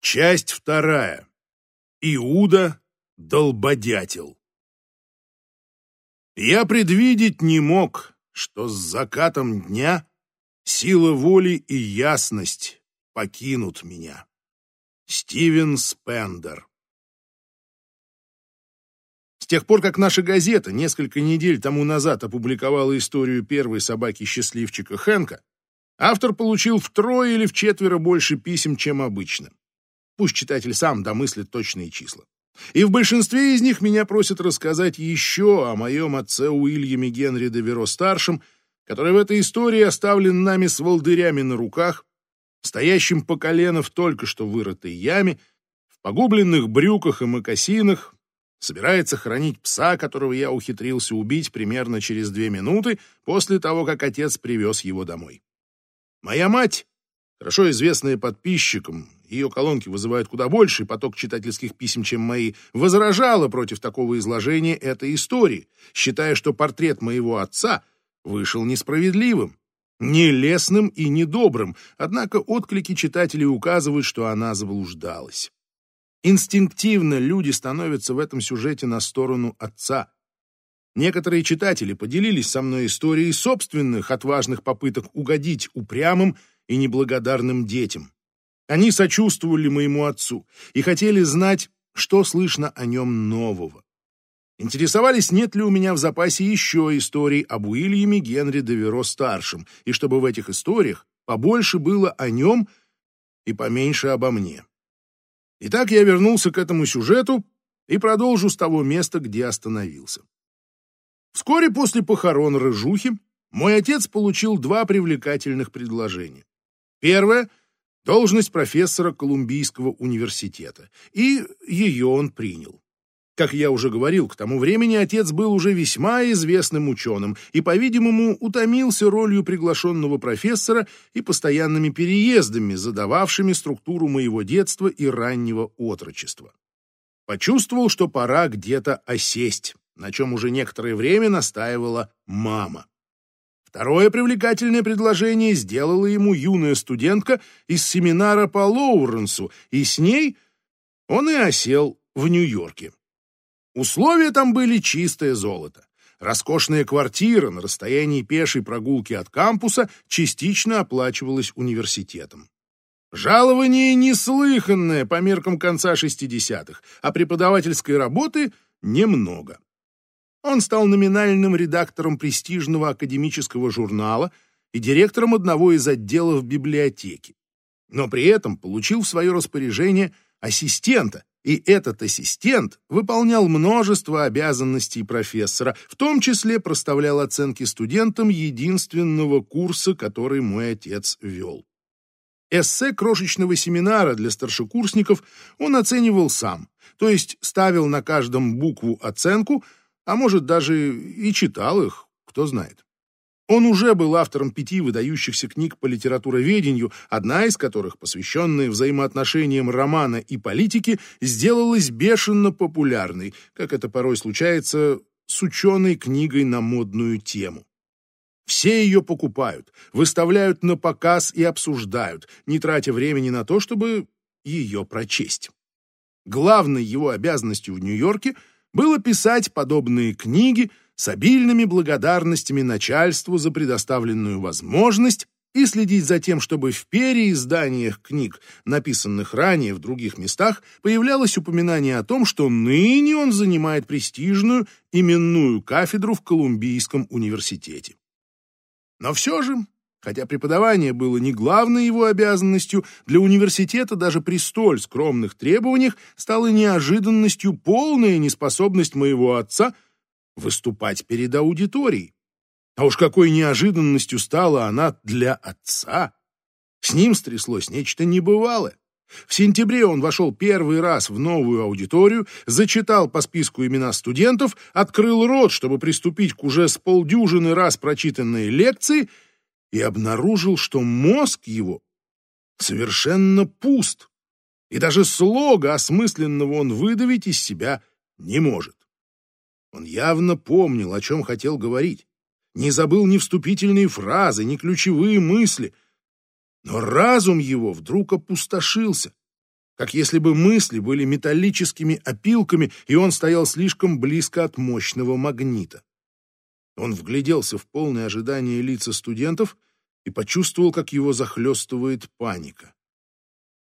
Часть вторая. Иуда – долбодятел. Я предвидеть не мог, что с закатом дня сила воли и ясность покинут меня. Стивен Спендер С тех пор, как наша газета несколько недель тому назад опубликовала историю первой собаки-счастливчика Хэнка, автор получил втрое или вчетверо больше писем, чем обычно. Пусть читатель сам домыслит точные числа. И в большинстве из них меня просят рассказать еще о моем отце Уильяме Генри де Веро-старшем, который в этой истории оставлен нами с волдырями на руках, стоящим по колено в только что вырытой яме, в погубленных брюках и мокасинах, собирается хранить пса, которого я ухитрился убить примерно через две минуты после того, как отец привез его домой. Моя мать, хорошо известная подписчикам, ее колонки вызывают куда больший поток читательских писем, чем мои, возражала против такого изложения этой истории, считая, что портрет моего отца вышел несправедливым, нелестным и недобрым, однако отклики читателей указывают, что она заблуждалась. Инстинктивно люди становятся в этом сюжете на сторону отца. Некоторые читатели поделились со мной историей собственных отважных попыток угодить упрямым и неблагодарным детям. Они сочувствовали моему отцу и хотели знать, что слышно о нем нового. Интересовались, нет ли у меня в запасе еще историй об Уильяме Генри де Веро-старшем, и чтобы в этих историях побольше было о нем и поменьше обо мне. Итак, я вернулся к этому сюжету и продолжу с того места, где остановился. Вскоре после похорон Рыжухи мой отец получил два привлекательных предложения. Первое должность профессора Колумбийского университета, и ее он принял. Как я уже говорил, к тому времени отец был уже весьма известным ученым и, по-видимому, утомился ролью приглашенного профессора и постоянными переездами, задававшими структуру моего детства и раннего отрочества. Почувствовал, что пора где-то осесть, на чем уже некоторое время настаивала мама. Второе привлекательное предложение сделала ему юная студентка из семинара по Лоуренсу, и с ней он и осел в Нью-Йорке. Условия там были чистое золото. Роскошная квартира на расстоянии пешей прогулки от кампуса частично оплачивалась университетом. Жалование неслыханное по меркам конца 60-х, а преподавательской работы немного. Он стал номинальным редактором престижного академического журнала и директором одного из отделов библиотеки. Но при этом получил в свое распоряжение ассистента, и этот ассистент выполнял множество обязанностей профессора, в том числе проставлял оценки студентам единственного курса, который мой отец вел. Эссе крошечного семинара для старшекурсников он оценивал сам, то есть ставил на каждом букву оценку, а может, даже и читал их, кто знает. Он уже был автором пяти выдающихся книг по литературоведению, одна из которых, посвященная взаимоотношениям романа и политики, сделалась бешено популярной, как это порой случается с ученой книгой на модную тему. Все ее покупают, выставляют на показ и обсуждают, не тратя времени на то, чтобы ее прочесть. Главной его обязанностью в Нью-Йорке – было писать подобные книги с обильными благодарностями начальству за предоставленную возможность и следить за тем, чтобы в переизданиях книг, написанных ранее в других местах, появлялось упоминание о том, что ныне он занимает престижную именную кафедру в Колумбийском университете. Но все же Хотя преподавание было не главной его обязанностью, для университета даже при столь скромных требованиях стала неожиданностью полная неспособность моего отца выступать перед аудиторией. А уж какой неожиданностью стала она для отца! С ним стряслось нечто небывалое. В сентябре он вошел первый раз в новую аудиторию, зачитал по списку имена студентов, открыл рот, чтобы приступить к уже с полдюжины раз прочитанной лекции — и обнаружил, что мозг его совершенно пуст, и даже слога осмысленного он выдавить из себя не может. Он явно помнил, о чем хотел говорить, не забыл ни вступительные фразы, ни ключевые мысли, но разум его вдруг опустошился, как если бы мысли были металлическими опилками, и он стоял слишком близко от мощного магнита. Он вгляделся в полное ожидание лица студентов и почувствовал, как его захлестывает паника.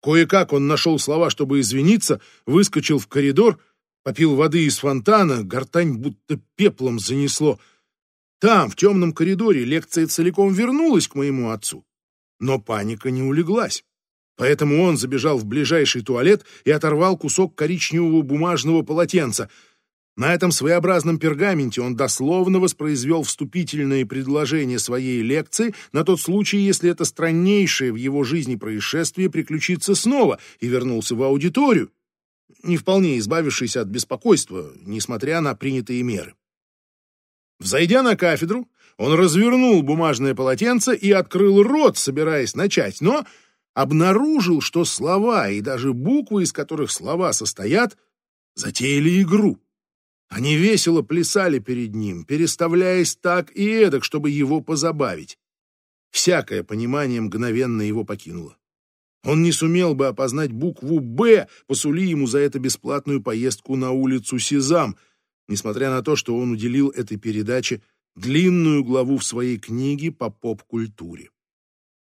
Кое-как он нашел слова, чтобы извиниться, выскочил в коридор, попил воды из фонтана, гортань будто пеплом занесло. Там, в темном коридоре, лекция целиком вернулась к моему отцу. Но паника не улеглась. Поэтому он забежал в ближайший туалет и оторвал кусок коричневого бумажного полотенца. На этом своеобразном пергаменте он дословно воспроизвел вступительное предложение своей лекции на тот случай, если это страннейшее в его жизни происшествие приключится снова, и вернулся в аудиторию, не вполне избавившись от беспокойства, несмотря на принятые меры. Взойдя на кафедру, он развернул бумажное полотенце и открыл рот, собираясь начать, но обнаружил, что слова и даже буквы, из которых слова состоят, затеяли игру. Они весело плясали перед ним, переставляясь так и эдак, чтобы его позабавить. Всякое понимание мгновенно его покинуло. Он не сумел бы опознать букву «Б», посули ему за это бесплатную поездку на улицу Сезам, несмотря на то, что он уделил этой передаче длинную главу в своей книге по поп-культуре.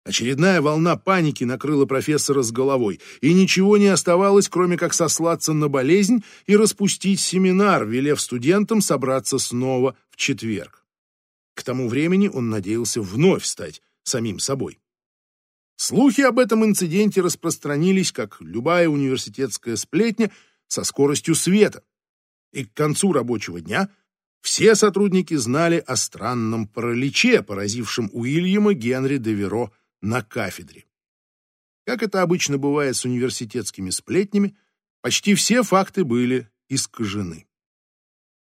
Очередная волна паники накрыла профессора с головой, и ничего не оставалось, кроме как сослаться на болезнь и распустить семинар, велев студентам собраться снова в четверг. К тому времени он надеялся вновь стать самим собой. Слухи об этом инциденте распространились, как любая университетская сплетня, со скоростью света. И к концу рабочего дня все сотрудники знали о странном параличе, поразившем Уильяма Генри де Веро на кафедре. Как это обычно бывает с университетскими сплетнями, почти все факты были искажены.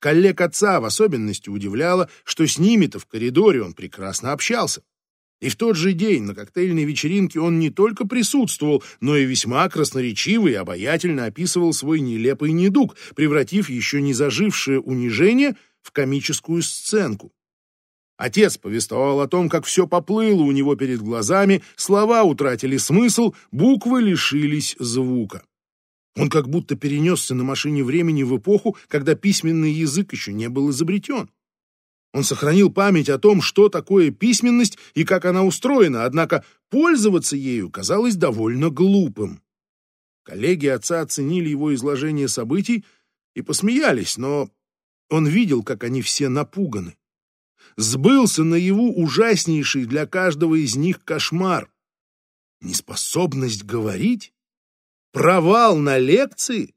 Коллег отца в особенности удивляло, что с ними-то в коридоре он прекрасно общался. И в тот же день на коктейльной вечеринке он не только присутствовал, но и весьма красноречиво и обаятельно описывал свой нелепый недуг, превратив еще не зажившее унижение в комическую сценку. Отец повествовал о том, как все поплыло у него перед глазами, слова утратили смысл, буквы лишились звука. Он как будто перенесся на машине времени в эпоху, когда письменный язык еще не был изобретен. Он сохранил память о том, что такое письменность и как она устроена, однако пользоваться ею казалось довольно глупым. Коллеги отца оценили его изложение событий и посмеялись, но он видел, как они все напуганы сбылся наяву ужаснейший для каждого из них кошмар. Неспособность говорить? Провал на лекции?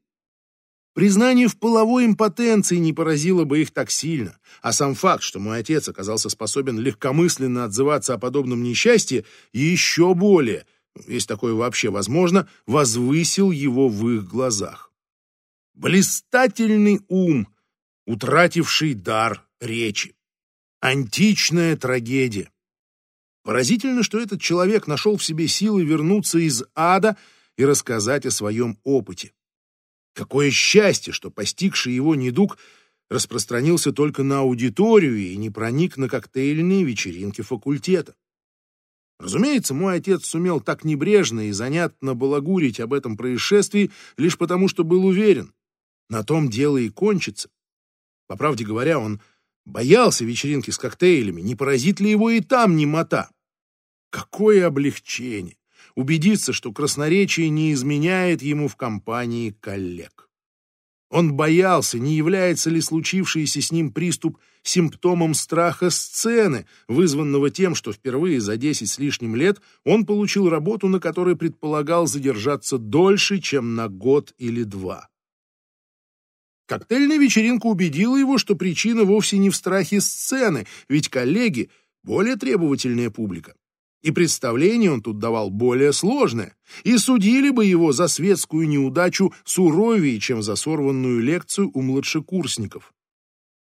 Признание в половой импотенции не поразило бы их так сильно, а сам факт, что мой отец оказался способен легкомысленно отзываться о подобном несчастье, еще более, если такое вообще возможно, возвысил его в их глазах. Блистательный ум, утративший дар речи. Античная трагедия. Поразительно, что этот человек нашел в себе силы вернуться из ада и рассказать о своем опыте. Какое счастье, что постигший его недуг распространился только на аудиторию и не проник на коктейльные вечеринки факультета. Разумеется, мой отец сумел так небрежно и занятно балагурить об этом происшествии лишь потому, что был уверен. На том дело и кончится. По правде говоря, он Боялся вечеринки с коктейлями, не поразит ли его и там немота. Какое облегчение! Убедиться, что красноречие не изменяет ему в компании коллег. Он боялся, не является ли случившийся с ним приступ симптомом страха сцены, вызванного тем, что впервые за десять с лишним лет он получил работу, на которой предполагал задержаться дольше, чем на год или два. Коктейльная вечеринка убедила его, что причина вовсе не в страхе сцены, ведь коллеги — более требовательная публика. И представление он тут давал более сложное, и судили бы его за светскую неудачу суровее, чем за сорванную лекцию у младшекурсников.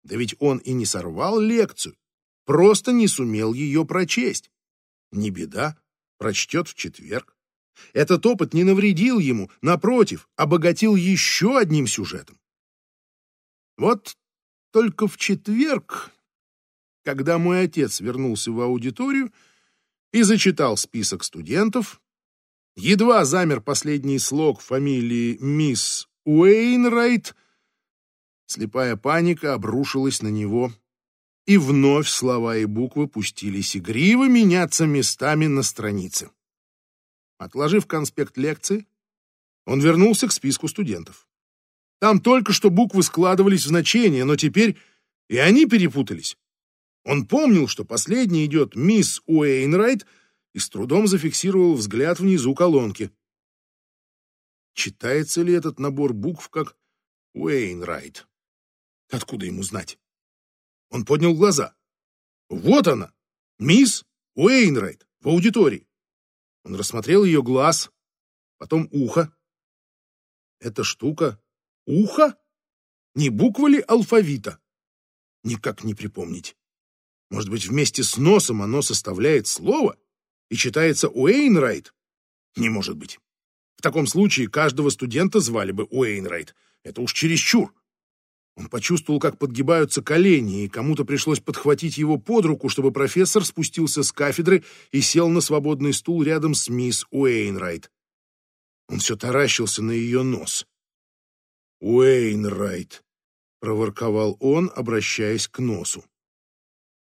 Да ведь он и не сорвал лекцию, просто не сумел ее прочесть. Не беда, прочтет в четверг. Этот опыт не навредил ему, напротив, обогатил еще одним сюжетом. Вот только в четверг, когда мой отец вернулся в аудиторию и зачитал список студентов, Едва замер последний слог фамилии мисс Уэйнрайт, слепая паника обрушилась на него, и вновь слова и буквы пустились игриво меняться местами на странице. Отложив конспект лекции, он вернулся к списку студентов. Там только что буквы складывались в значения, но теперь и они перепутались. Он помнил, что последний идет мисс Уэйнрайт, и с трудом зафиксировал взгляд внизу колонки. Читается ли этот набор букв как Уэйнрайт? Откуда ему знать? Он поднял глаза. Вот она, мисс Уэйнрайт, в аудитории. Он рассмотрел ее глаз, потом ухо. Эта штука — ухо? Не буква ли алфавита? Никак не припомнить. Может быть, вместе с носом оно составляет слово и читается Уэйнрайт? Не может быть. В таком случае каждого студента звали бы Уэйнрайт. Это уж чересчур. Он почувствовал, как подгибаются колени, и кому-то пришлось подхватить его под руку, чтобы профессор спустился с кафедры и сел на свободный стул рядом с мисс Уэйнрайт. Он все таращился на ее нос. «Уэйнрайт», — проворковал он, обращаясь к носу.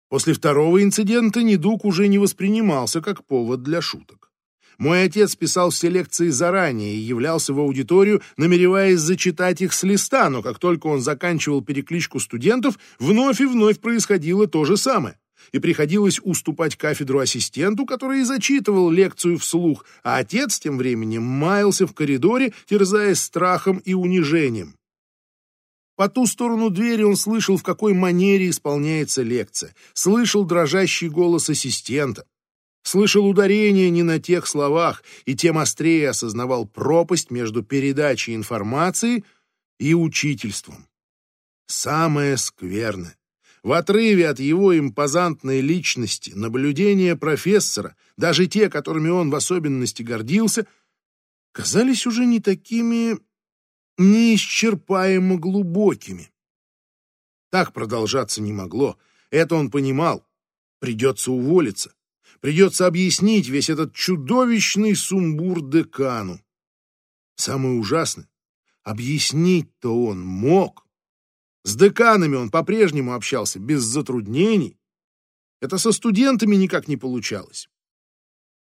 После второго инцидента недуг уже не воспринимался как повод для шуток. Мой отец писал все лекции заранее и являлся в аудиторию, намереваясь зачитать их с листа, но как только он заканчивал перекличку студентов, вновь и вновь происходило то же самое. И приходилось уступать кафедру ассистенту, который и зачитывал лекцию вслух, а отец тем временем маялся в коридоре, терзаясь страхом и унижением. По ту сторону двери он слышал, в какой манере исполняется лекция, слышал дрожащий голос ассистента, слышал ударение не на тех словах и тем острее осознавал пропасть между передачей информации и учительством. Самое скверное. В отрыве от его импозантной личности наблюдения профессора, даже те, которыми он в особенности гордился, казались уже не такими неисчерпаемо глубокими. Так продолжаться не могло. Это он понимал. Придется уволиться. Придется объяснить весь этот чудовищный сумбур декану. Самое ужасное, объяснить-то он мог. С деканами он по-прежнему общался без затруднений. Это со студентами никак не получалось.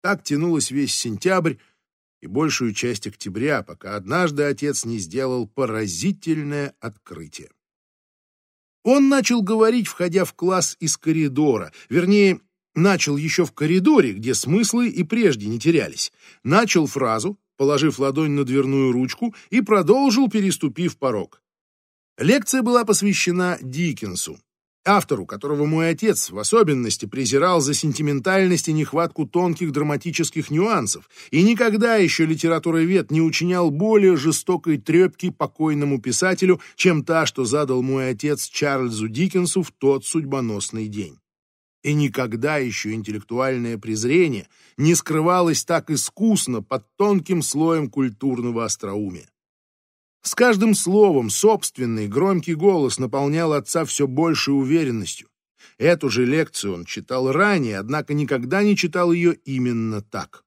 Так тянулось весь сентябрь, и большую часть октября, пока однажды отец не сделал поразительное открытие. Он начал говорить, входя в класс из коридора, вернее, начал еще в коридоре, где смыслы и прежде не терялись. Начал фразу, положив ладонь на дверную ручку, и продолжил, переступив порог. Лекция была посвящена Диккенсу, автору, которого мой отец в особенности презирал за сентиментальность и нехватку тонких драматических нюансов, и никогда еще литературовед не учинял более жестокой трепки покойному писателю, чем та, что задал мой отец Чарльзу Диккенсу в тот судьбоносный день. И никогда еще интеллектуальное презрение не скрывалось так искусно под тонким слоем культурного остроумия. С каждым словом собственный громкий голос наполнял отца все большей уверенностью. Эту же лекцию он читал ранее, однако никогда не читал ее именно так.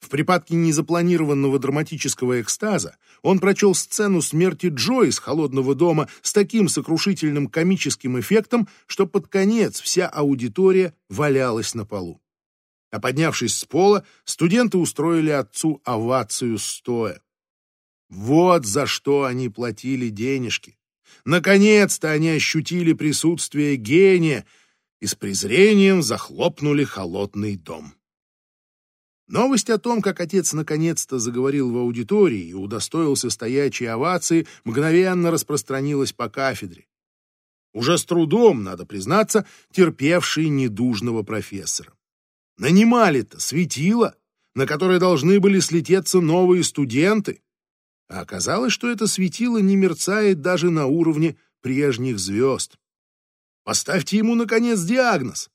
В припадке незапланированного драматического экстаза он прочел сцену смерти Джо из «Холодного дома» с таким сокрушительным комическим эффектом, что под конец вся аудитория валялась на полу. А поднявшись с пола, студенты устроили отцу овацию стоя. Вот за что они платили денежки. Наконец-то они ощутили присутствие гения и с презрением захлопнули холодный дом. Новость о том, как отец наконец-то заговорил в аудитории и удостоился стоячей овации, мгновенно распространилась по кафедре. Уже с трудом, надо признаться, терпевший недужного профессора. Нанимали-то светило, на которое должны были слететься новые студенты, а оказалось, что это светило не мерцает даже на уровне прежних звезд. Поставьте ему, наконец, диагноз.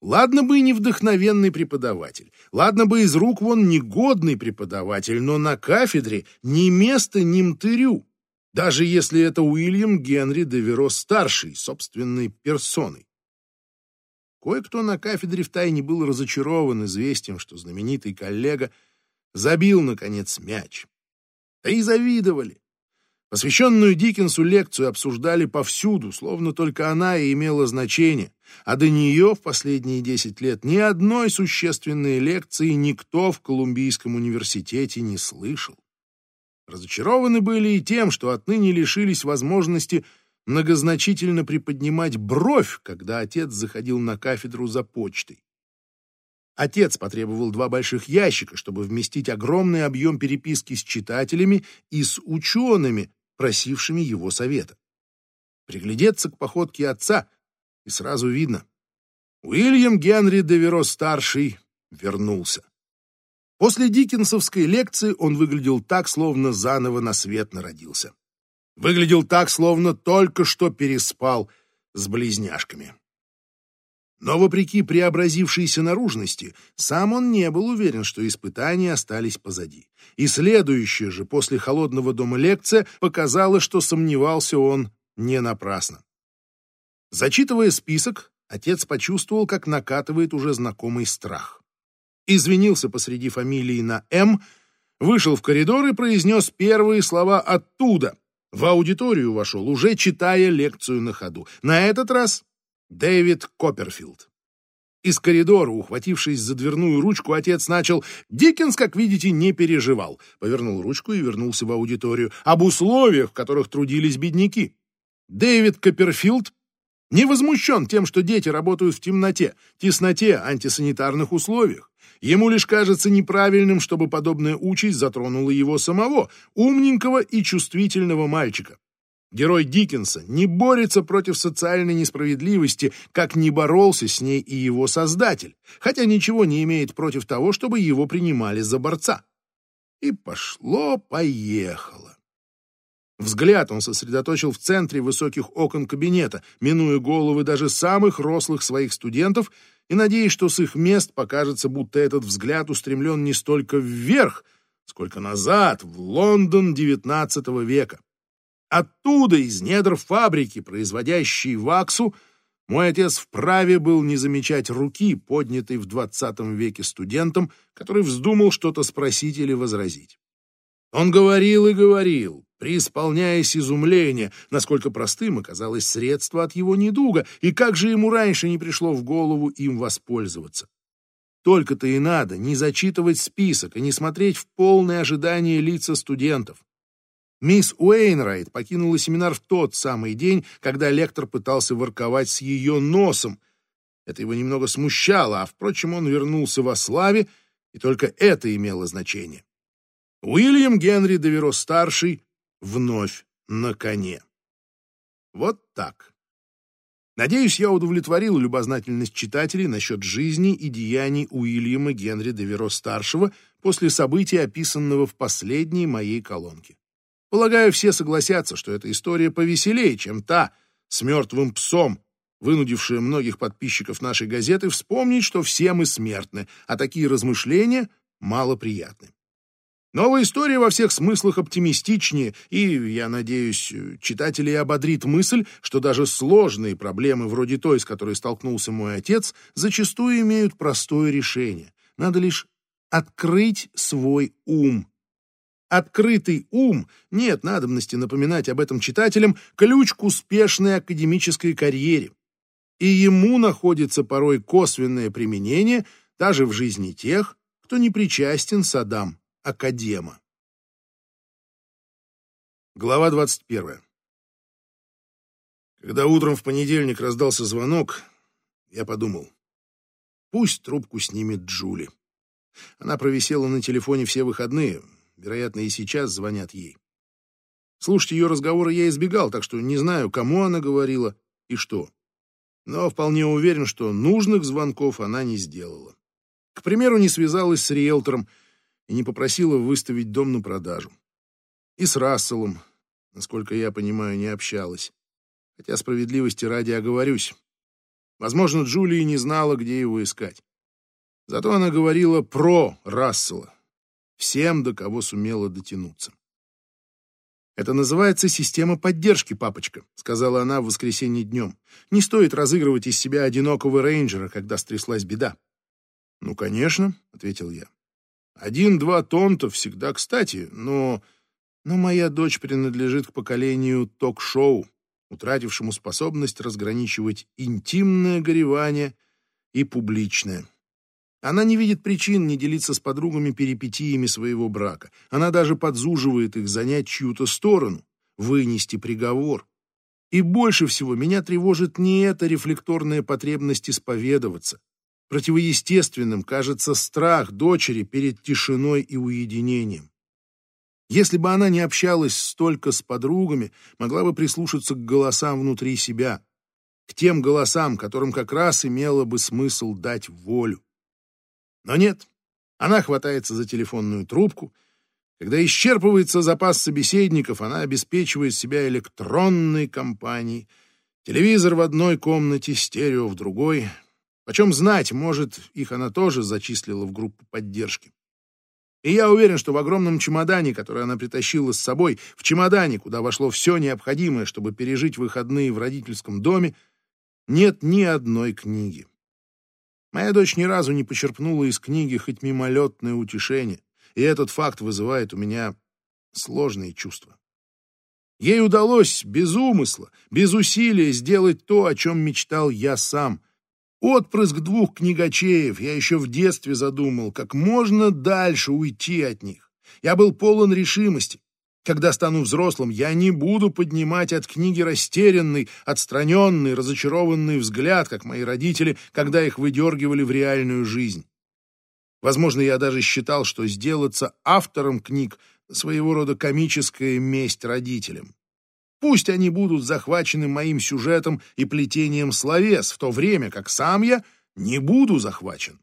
Ладно бы и не вдохновенный преподаватель, ладно бы из рук вон негодный преподаватель, но на кафедре ни места, ни мтырю, даже если это Уильям Генри де Веро старший, собственной персоной. Кое-кто на кафедре втайне был разочарован известием, что знаменитый коллега забил, наконец, мяч. Да и завидовали. Посвященную Диккенсу лекцию обсуждали повсюду, словно только она и имела значение, а до нее в последние десять лет ни одной существенной лекции никто в Колумбийском университете не слышал. Разочарованы были и тем, что отныне лишились возможности многозначительно приподнимать бровь, когда отец заходил на кафедру за почтой. Отец потребовал два больших ящика, чтобы вместить огромный объем переписки с читателями и с учеными, просившими его совета. Приглядеться к походке отца, и сразу видно. Уильям Генри Деверо-старший вернулся. После диккенсовской лекции он выглядел так, словно заново на свет народился. Выглядел так, словно только что переспал с близняшками. Но вопреки преобразившейся наружности, сам он не был уверен, что испытания остались позади. И следующая же после холодного дома лекция показала, что сомневался он не напрасно. Зачитывая список, отец почувствовал, как накатывает уже знакомый страх. Извинился посреди фамилии на «М», вышел в коридор и произнес первые слова оттуда. В аудиторию вошел, уже читая лекцию на ходу. На этот раз Дэвид Копперфилд. Из коридора, ухватившись за дверную ручку, отец начал «Диккенс, как видите, не переживал». Повернул ручку и вернулся в аудиторию. Об условиях, в которых трудились бедняки. Дэвид Копперфилд не возмущен тем, что дети работают в темноте, тесноте, антисанитарных условиях. Ему лишь кажется неправильным, чтобы подобная участь затронула его самого, умненького и чувствительного мальчика. Герой Диккенса не борется против социальной несправедливости, как не боролся с ней и его создатель, хотя ничего не имеет против того, чтобы его принимали за борца. И пошло-поехало. Взгляд он сосредоточил в центре высоких окон кабинета, минуя головы даже самых рослых своих студентов и надеясь, что с их мест покажется, будто этот взгляд устремлен не столько вверх, сколько назад, в Лондон XIX века. Оттуда, из недр фабрики, производящей ваксу, мой отец вправе был не замечать руки, поднятой в двадцатом веке студентом, который вздумал что-то спросить или возразить. Он говорил и говорил, преисполняясь изумления, насколько простым оказалось средство от его недуга, и как же ему раньше не пришло в голову им воспользоваться. Только-то и надо не зачитывать список и не смотреть в полное ожидание лица студентов. Мисс Уэйнрайт покинула семинар в тот самый день, когда лектор пытался ворковать с ее носом. Это его немного смущало, а, впрочем, он вернулся во славе, и только это имело значение. Уильям Генри Деверо-старший вновь на коне. Вот так. Надеюсь, я удовлетворил любознательность читателей насчет жизни и деяний Уильяма Генри Деверо-старшего после события, описанного в последней моей колонке. Полагаю, все согласятся, что эта история повеселее, чем та с мертвым псом, вынудившая многих подписчиков нашей газеты вспомнить, что все мы смертны, а такие размышления малоприятны. Новая история во всех смыслах оптимистичнее, и, я надеюсь, читателей ободрит мысль, что даже сложные проблемы, вроде той, с которой столкнулся мой отец, зачастую имеют простое решение. Надо лишь открыть свой ум, Открытый ум, нет надобности напоминать об этом читателям, ключ к успешной академической карьере. И ему находится порой косвенное применение даже в жизни тех, кто не причастен садам академа. Глава 21. Когда утром в понедельник раздался звонок, я подумал, пусть трубку снимет Джули. Она провисела на телефоне все выходные, Вероятно, и сейчас звонят ей. Слушать ее разговоры я избегал, так что не знаю, кому она говорила и что. Но вполне уверен, что нужных звонков она не сделала. К примеру, не связалась с риэлтором и не попросила выставить дом на продажу. И с Расселом, насколько я понимаю, не общалась. Хотя справедливости ради оговорюсь. Возможно, Джулия не знала, где его искать. Зато она говорила про Рассела, всем, до кого сумела дотянуться. «Это называется система поддержки, папочка», — сказала она в воскресенье днем. «Не стоит разыгрывать из себя одинокого рейнджера, когда стряслась беда». «Ну, конечно», — ответил я. «Один-два тонта всегда кстати, но...» «Но моя дочь принадлежит к поколению ток-шоу, утратившему способность разграничивать интимное горевание и публичное. Она не видит причин не делиться с подругами перипетиями своего брака. Она даже подзуживает их занять чью-то сторону, вынести приговор. И больше всего меня тревожит не эта рефлекторная потребность исповедоваться. Противоестественным кажется страх дочери перед тишиной и уединением. Если бы она не общалась столько с подругами, могла бы прислушаться к голосам внутри себя, к тем голосам, которым как раз имело бы смысл дать волю. Но нет, она хватается за телефонную трубку. Когда исчерпывается запас собеседников, она обеспечивает себя электронной компанией. Телевизор в одной комнате, стерео в другой. Почем знать, может, их она тоже зачислила в группу поддержки. И я уверен, что в огромном чемодане, который она притащила с собой, в чемодане, куда вошло все необходимое, чтобы пережить выходные в родительском доме, нет ни одной книги. Моя дочь ни разу не почерпнула из книги хоть мимолетное утешение, и этот факт вызывает у меня сложные чувства. Ей удалось без умысла, без усилия сделать то, о чем мечтал я сам. Отпрыск двух книгачеев я еще в детстве задумал, как можно дальше уйти от них. Я был полон решимости. Когда стану взрослым, я не буду поднимать от книги растерянный, отстраненный, разочарованный взгляд, как мои родители, когда их выдергивали в реальную жизнь. Возможно, я даже считал, что сделаться автором книг — своего рода комическая месть родителям. Пусть они будут захвачены моим сюжетом и плетением словес, в то время как сам я не буду захвачен.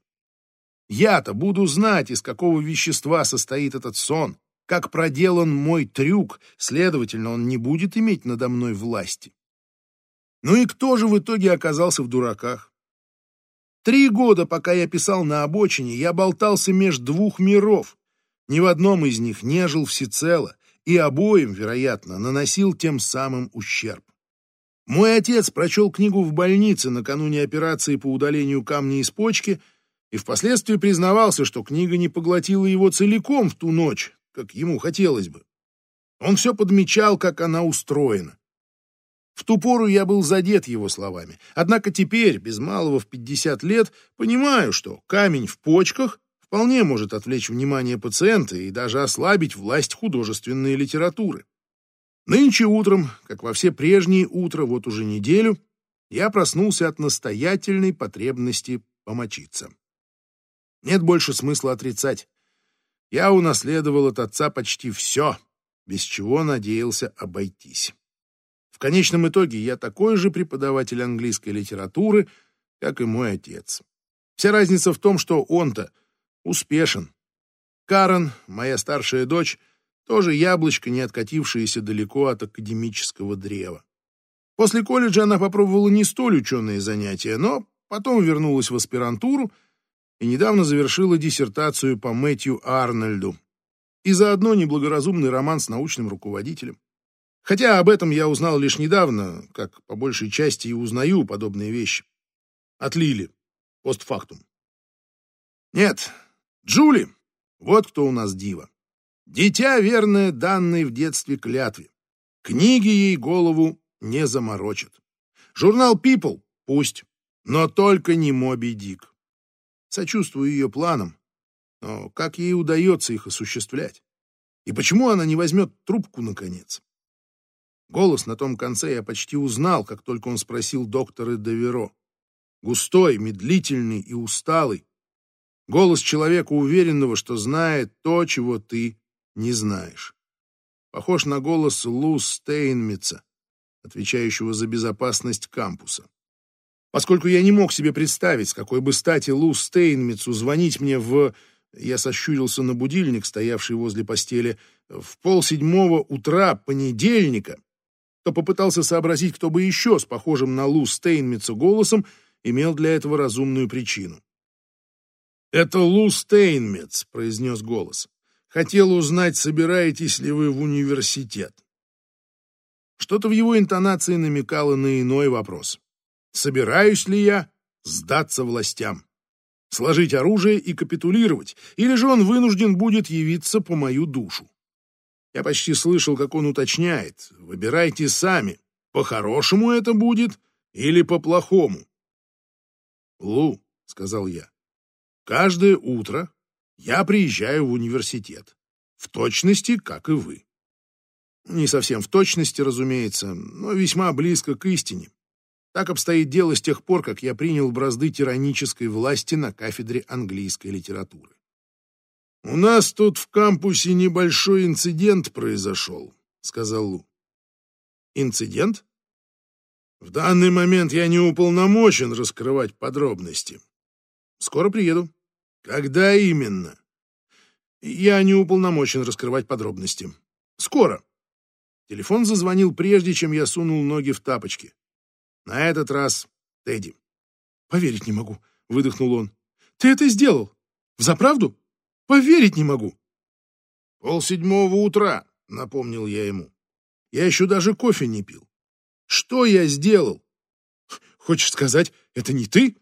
Я-то буду знать, из какого вещества состоит этот сон, как проделан мой трюк, следовательно, он не будет иметь надо мной власти. Ну и кто же в итоге оказался в дураках? Три года, пока я писал на обочине, я болтался меж двух миров. Ни в одном из них не жил всецело, и обоим, вероятно, наносил тем самым ущерб. Мой отец прочел книгу в больнице накануне операции по удалению камня из почки и впоследствии признавался, что книга не поглотила его целиком в ту ночь, как ему хотелось бы. Он все подмечал, как она устроена. В ту пору я был задет его словами. Однако теперь, без малого в 50 лет, понимаю, что камень в почках вполне может отвлечь внимание пациента и даже ослабить власть художественной литературы. Нынче утром, как во все прежние утра, вот уже неделю, я проснулся от настоятельной потребности помочиться. Нет больше смысла отрицать. Я унаследовал от отца почти все, без чего надеялся обойтись. В конечном итоге я такой же преподаватель английской литературы, как и мой отец. Вся разница в том, что он-то успешен. Карен, моя старшая дочь, тоже яблочко, не откатившееся далеко от академического древа. После колледжа она попробовала не столь ученые занятия, но потом вернулась в аспирантуру и недавно завершила диссертацию по Мэтью Арнольду и заодно неблагоразумный роман с научным руководителем. Хотя об этом я узнал лишь недавно, как по большей части и узнаю подобные вещи. От Лили. Постфактум. Нет, Джули, вот кто у нас дива. Дитя, верное, данной в детстве клятве. Книги ей голову не заморочат. Журнал People пусть, но только не Моби Дик. Сочувствую ее планам, но как ей удается их осуществлять? И почему она не возьмет трубку, наконец? Голос на том конце я почти узнал, как только он спросил доктора Доверо. Густой, медлительный и усталый. Голос человека, уверенного, что знает то, чего ты не знаешь. Похож на голос Лу Стейнмитца, отвечающего за безопасность кампуса. Поскольку я не мог себе представить, с какой бы стати Лу Стейнмитцу звонить мне в... Я сощурился на будильник, стоявший возле постели, в полседьмого утра понедельника, то попытался сообразить, кто бы еще с похожим на Лу Стейнмитцу голосом имел для этого разумную причину. «Это Лу Стейнмитц», — произнес голос. «Хотел узнать, собираетесь ли вы в университет. Что-то в его интонации намекало на иной вопрос. Собираюсь ли я сдаться властям? Сложить оружие и капитулировать? Или же он вынужден будет явиться по мою душу? Я почти слышал, как он уточняет. Выбирайте сами. По-хорошему это будет или по-плохому? Лу, — сказал я, — каждое утро я приезжаю в университет. В точности, как и вы. Не совсем в точности, разумеется, но весьма близко к истине. Так обстоит дело с тех пор, как я принял бразды тиранической власти на кафедре английской литературы. «У нас тут в кампусе небольшой инцидент произошел», — сказал Лу. «Инцидент?» «В данный момент я не уполномочен раскрывать подробности. Скоро приеду». «Когда именно?» «Я не уполномочен раскрывать подробности. Скоро». Телефон зазвонил прежде, чем я сунул ноги в тапочки. На этот раз Тедди. «Поверить не могу», — выдохнул он. «Ты это сделал? Взаправду? Поверить не могу». «Пол седьмого утра», — напомнил я ему. «Я еще даже кофе не пил. Что я сделал?» «Хочешь сказать, это не ты?»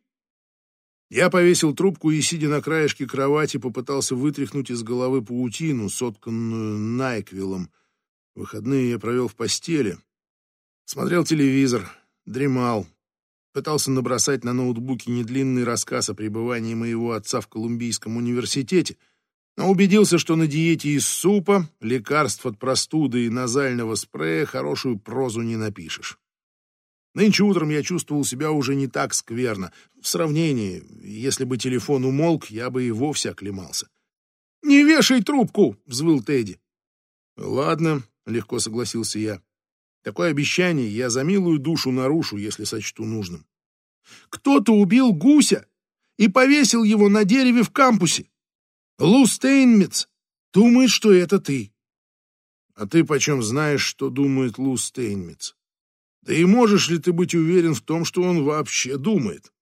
Я повесил трубку и, сидя на краешке кровати, попытался вытряхнуть из головы паутину, сотканную Найквиллом, Выходные я провел в постели. Смотрел телевизор, дремал. Пытался набросать на ноутбуке недлинный рассказ о пребывании моего отца в Колумбийском университете, но убедился, что на диете из супа, лекарств от простуды и назального спрея хорошую прозу не напишешь. Нынче утром я чувствовал себя уже не так скверно. В сравнении, если бы телефон умолк, я бы и вовсе оклемался. «Не вешай трубку!» — взвыл Тедди. «Ладно, легко согласился я. Такое обещание я за милую душу нарушу, если сочту нужным. Кто-то убил гуся и повесил его на дереве в кампусе. Лу Стейнмитц думает, что это ты. А ты почем знаешь, что думает Лу Стейнмитц? Да и можешь ли ты быть уверен в том, что он вообще думает?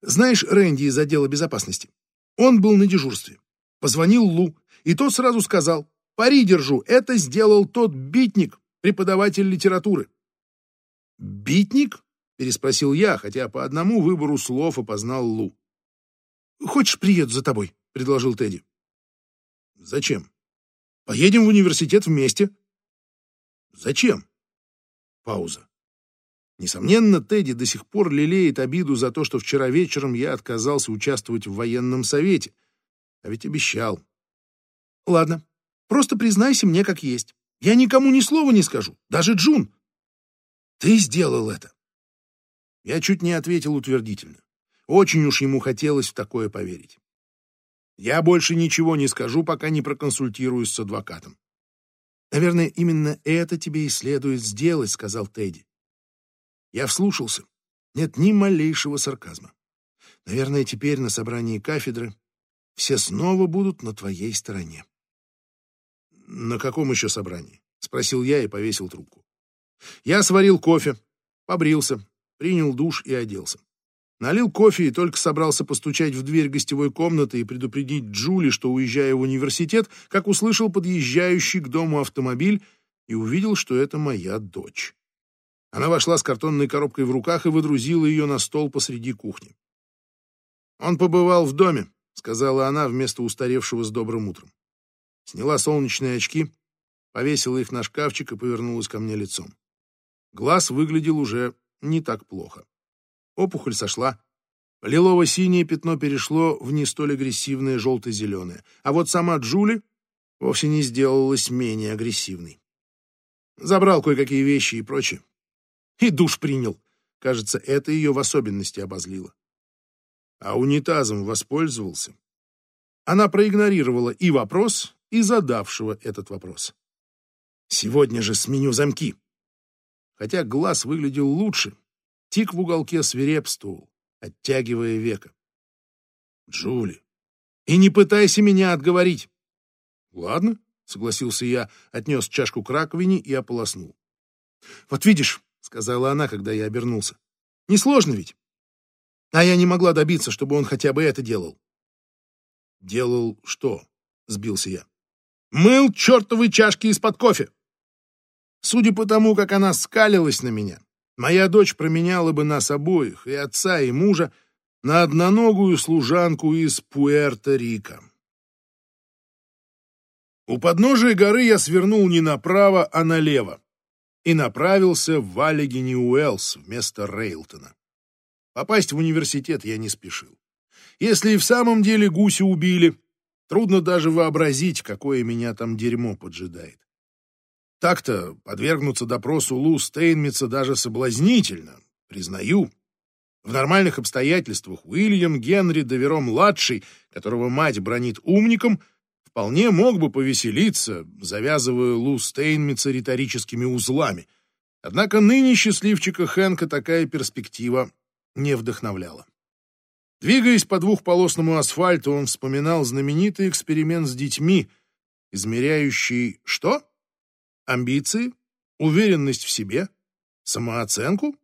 Знаешь Рэнди из отдела безопасности? Он был на дежурстве. Позвонил Лу, и тот сразу сказал, Пари держу, это сделал тот битник, преподаватель литературы. «Битник?» — переспросил я, хотя по одному выбору слов опознал Лу. «Хочешь, приеду за тобой?» — предложил Тедди. «Зачем? Поедем в университет вместе». «Зачем?» Пауза. Несомненно, Тедди до сих пор лелеет обиду за то, что вчера вечером я отказался участвовать в военном совете. А ведь обещал. «Ладно, Просто признайся мне как есть. Я никому ни слова не скажу, даже Джун. Ты сделал это. Я чуть не ответил утвердительно. Очень уж ему хотелось в такое поверить. Я больше ничего не скажу, пока не проконсультируюсь с адвокатом. Наверное, именно это тебе и следует сделать, сказал Тедди. Я вслушался. Нет ни малейшего сарказма. Наверное, теперь на собрании кафедры все снова будут на твоей стороне. «На каком еще собрании?» — спросил я и повесил трубку. Я сварил кофе, побрился, принял душ и оделся. Налил кофе и только собрался постучать в дверь гостевой комнаты и предупредить Джули, что уезжаю в университет, как услышал подъезжающий к дому автомобиль и увидел, что это моя дочь. Она вошла с картонной коробкой в руках и выдрузила ее на стол посреди кухни. «Он побывал в доме», — сказала она вместо устаревшего с добрым утром сняла солнечные очки, повесила их на шкафчик и повернулась ко мне лицом. Глаз выглядел уже не так плохо. Опухоль сошла. Лилово-синее пятно перешло в не столь агрессивное желто-зеленое. А вот сама Джули вовсе не сделалась менее агрессивной. Забрал кое-какие вещи и прочее. И душ принял. Кажется, это ее в особенности обозлило. А унитазом воспользовался. Она проигнорировала и вопрос, и задавшего этот вопрос. Сегодня же сменю замки. Хотя глаз выглядел лучше, тик в уголке свирепствовал, оттягивая века. Джули, и не пытайся меня отговорить. Ладно, согласился я, отнес чашку к раковине и ополоснул. Вот видишь, сказала она, когда я обернулся. Несложно ведь. А я не могла добиться, чтобы он хотя бы это делал. Делал что? Сбился я. Мыл чертовы чашки из-под кофе. Судя по тому, как она скалилась на меня, моя дочь променяла бы нас обоих, и отца, и мужа, на одноногую служанку из Пуэрто-Рико. У подножия горы я свернул не направо, а налево и направился в Валлигини Уэллс вместо Рейлтона. Попасть в университет я не спешил. Если и в самом деле гуся убили, трудно даже вообразить, какое меня там дерьмо поджидает. Так-то подвергнуться допросу Лу Стейнмитца даже соблазнительно, признаю. В нормальных обстоятельствах Уильям Генри Доверо-младший, которого мать бронит умником, вполне мог бы повеселиться, завязывая Лу Стейнмитца риторическими узлами. Однако ныне счастливчика Хэнка такая перспектива не вдохновляла. Двигаясь по двухполосному асфальту, он вспоминал знаменитый эксперимент с детьми, измеряющий что? Амбиции? Уверенность в себе? Самооценку?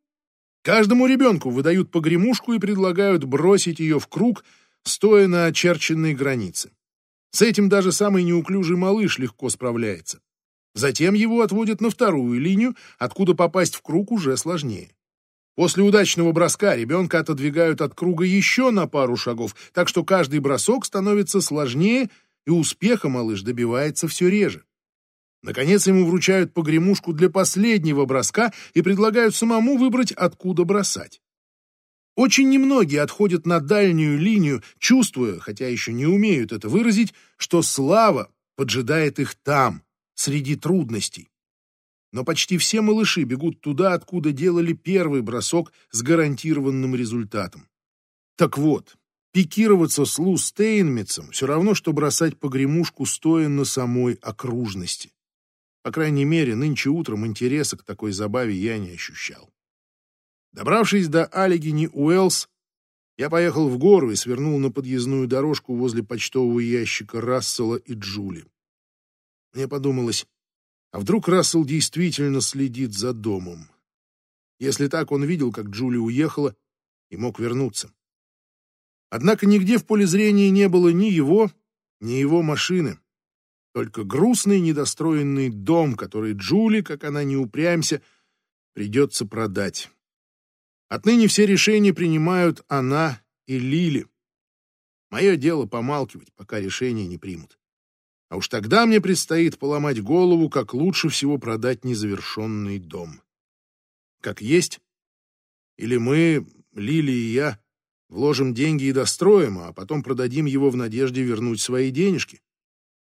Каждому ребенку выдают погремушку и предлагают бросить ее в круг, стоя на очерченной границе. С этим даже самый неуклюжий малыш легко справляется. Затем его отводят на вторую линию, откуда попасть в круг уже сложнее. После удачного броска ребенка отодвигают от круга еще на пару шагов, так что каждый бросок становится сложнее, и успеха малыш добивается все реже. Наконец ему вручают погремушку для последнего броска и предлагают самому выбрать, откуда бросать. Очень немногие отходят на дальнюю линию, чувствуя, хотя еще не умеют это выразить, что слава поджидает их там, среди трудностей. Но почти все малыши бегут туда, откуда делали первый бросок с гарантированным результатом. Так вот, пикироваться с Лу Стейнмитцем все равно, что бросать погремушку, стоя на самой окружности. По крайней мере, нынче утром интереса к такой забаве я не ощущал. Добравшись до Алигини Уэллс, я поехал в гору и свернул на подъездную дорожку возле почтового ящика Рассела и Джули. Мне подумалось, а вдруг Рассел действительно следит за домом? Если так, он видел, как Джули уехала и мог вернуться. Однако нигде в поле зрения не было ни его, ни его машины. Только грустный недостроенный дом, который Джули, как она не упрямься, придется продать. Отныне все решения принимают она и Лили. Мое дело помалкивать, пока решения не примут. А уж тогда мне предстоит поломать голову, как лучше всего продать незавершенный дом. Как есть. Или мы, Лили и я, вложим деньги и достроим, а потом продадим его в надежде вернуть свои денежки.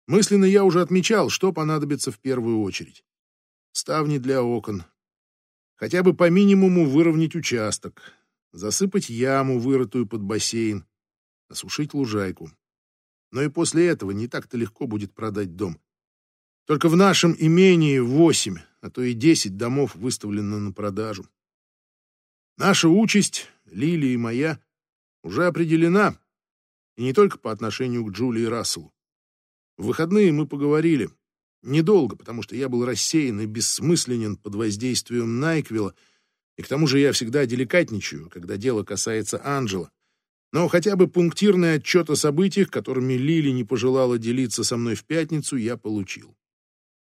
Мысленно я уже отмечал, что понадобится в первую очередь. Ставни для окон, Хотя бы по минимуму выровнять участок, засыпать яму, вырытую под бассейн, осушить лужайку. Но и после этого не так-то легко будет продать дом. Только в нашем имении восемь, а то и десять домов выставлено на продажу. Наша участь, Лили и моя, уже определена, и не только по отношению к Джулии Расселу. В выходные мы поговорили, Недолго, потому что я был рассеян и бессмысленен под воздействием Найквилла, и к тому же я всегда деликатничаю, когда дело касается Анджела. Но хотя бы пунктирный отчет о событиях, которыми Лили не пожелала делиться со мной в пятницу, я получил.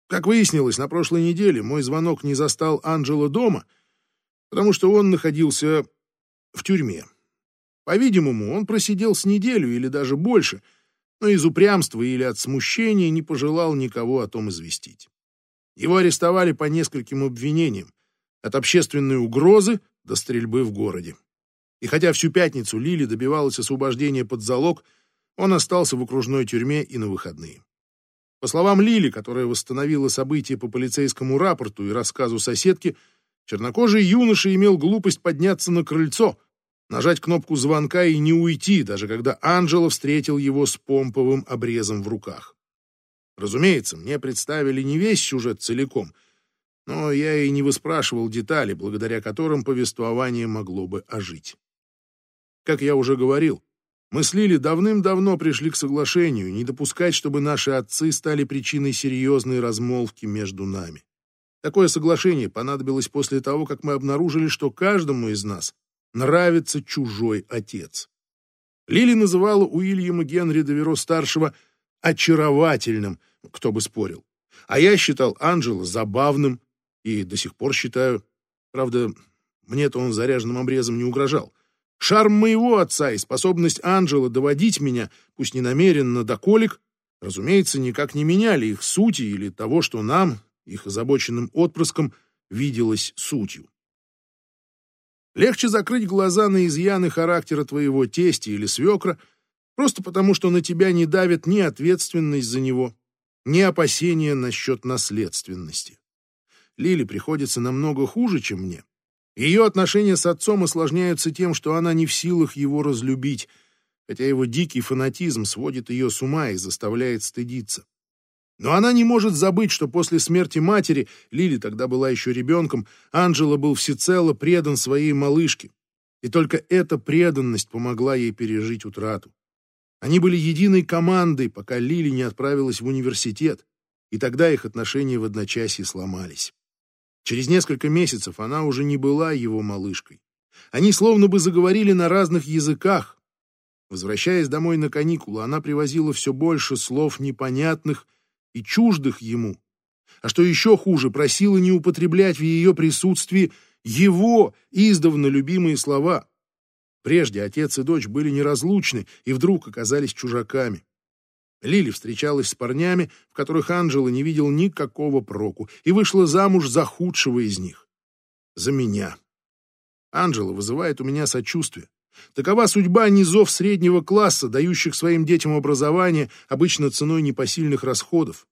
Как выяснилось, на прошлой неделе мой звонок не застал Анджела дома, потому что он находился в тюрьме. По-видимому, он просидел с неделю или даже больше — но из упрямства или от смущения не пожелал никого о том известить. Его арестовали по нескольким обвинениям, от общественной угрозы до стрельбы в городе. И хотя всю пятницу Лили добивалась освобождения под залог, он остался в окружной тюрьме и на выходные. По словам Лили, которая восстановила события по полицейскому рапорту и рассказу соседки, чернокожий юноша имел глупость подняться на крыльцо, нажать кнопку звонка и не уйти, даже когда Анджело встретил его с помповым обрезом в руках. Разумеется, мне представили не весь сюжет целиком, но я и не выспрашивал детали, благодаря которым повествование могло бы ожить. Как я уже говорил, мы с Лили давным-давно пришли к соглашению не допускать, чтобы наши отцы стали причиной серьезной размолвки между нами. Такое соглашение понадобилось после того, как мы обнаружили, что каждому из нас нравится чужой отец. Лили называла Уильяма Генри Деверо-старшего очаровательным, кто бы спорил. А я считал Анджела забавным, И до сих пор считаю. Правда, мне-то он заряженным обрезом не угрожал. Шарм моего отца и способность Анджела доводить меня, пусть не намеренно, до колик, разумеется, никак не меняли их сути или того, что нам, их озабоченным отпрыском, виделось сутью. Легче закрыть глаза на изъяны характера твоего тестя или свекра, просто потому что на тебя не давит ни ответственность за него, ни опасения насчет наследственности. Лили приходится намного хуже, чем мне. Ее отношения с отцом осложняются тем, что она не в силах его разлюбить, хотя его дикий фанатизм сводит ее с ума и заставляет стыдиться. Но она не может забыть, что после смерти матери, Лили тогда была еще ребенком, Анджела был всецело предан своей малышке, и только эта преданность помогла ей пережить утрату. Они были единой командой, пока Лили не отправилась в университет, и тогда их отношения в одночасье сломались. Через несколько месяцев она уже не была его малышкой. Они словно бы заговорили на разных языках. Возвращаясь домой на каникулы, она привозила все больше слов непонятных и чуждых ему. А что еще хуже, просила не употреблять в ее присутствии его издавна любимые слова. Прежде отец и дочь были неразлучны и вдруг оказались чужаками. Лили встречалась с парнями, в которых Анжела не видел никакого проку, и вышла замуж за худшего из них. За меня. Анжела вызывает у меня сочувствие. Такова судьба низов среднего класса, дающих своим детям образование, обычно ценой непосильных расходов.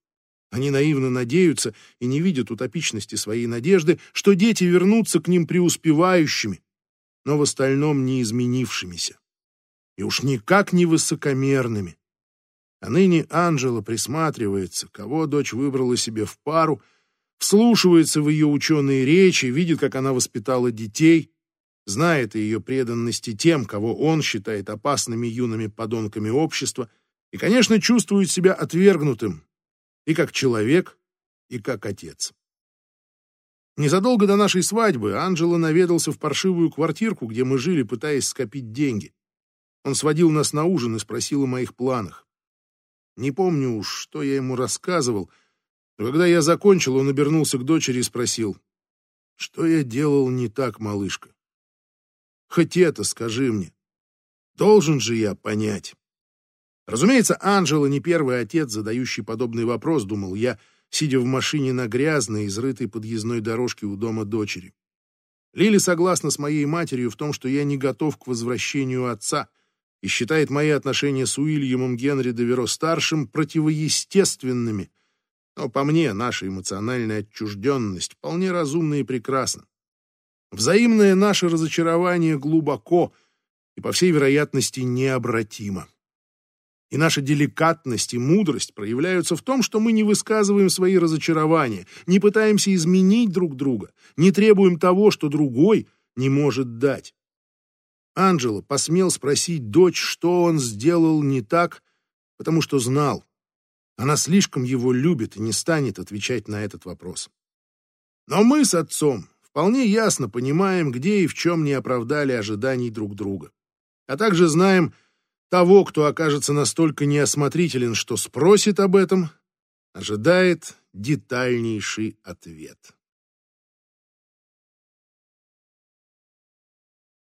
Они наивно надеются и не видят утопичности своей надежды, что дети вернутся к ним преуспевающими, но в остальном не изменившимися. И уж никак не высокомерными. А ныне Анжела присматривается, кого дочь выбрала себе в пару, вслушивается в ее ученые речи, видит, как она воспитала детей, знает о ее преданности тем, кого он считает опасными юными подонками общества, и, конечно, чувствует себя отвергнутым и как человек, и как отец. Незадолго до нашей свадьбы Анжела наведался в паршивую квартирку, где мы жили, пытаясь скопить деньги. Он сводил нас на ужин и спросил о моих планах. Не помню уж, что я ему рассказывал, но когда я закончил, он обернулся к дочери и спросил, «Что я делал не так, малышка? Хоть это скажи мне. Должен же я понять». Разумеется, Анжела не первый отец, задающий подобный вопрос, думал я, сидя в машине на грязной, изрытой подъездной дорожке у дома дочери. Лили согласна с моей матерью в том, что я не готов к возвращению отца — и считает мои отношения с Уильямом Генри Деверо-старшим противоестественными. Но по мне наша эмоциональная отчужденность вполне разумна и прекрасна. Взаимное наше разочарование глубоко и, по всей вероятности, необратимо. И наша деликатность и мудрость проявляются в том, что мы не высказываем свои разочарования, не пытаемся изменить друг друга, не требуем того, что другой не может дать. Анджело посмел спросить дочь, что он сделал не так, потому что знал. Она слишком его любит и не станет отвечать на этот вопрос. Но мы с отцом вполне ясно понимаем, где и в чем не оправдали ожиданий друг друга. А также знаем того, кто окажется настолько неосмотрителен, что спросит об этом, ожидает детальнейший ответ.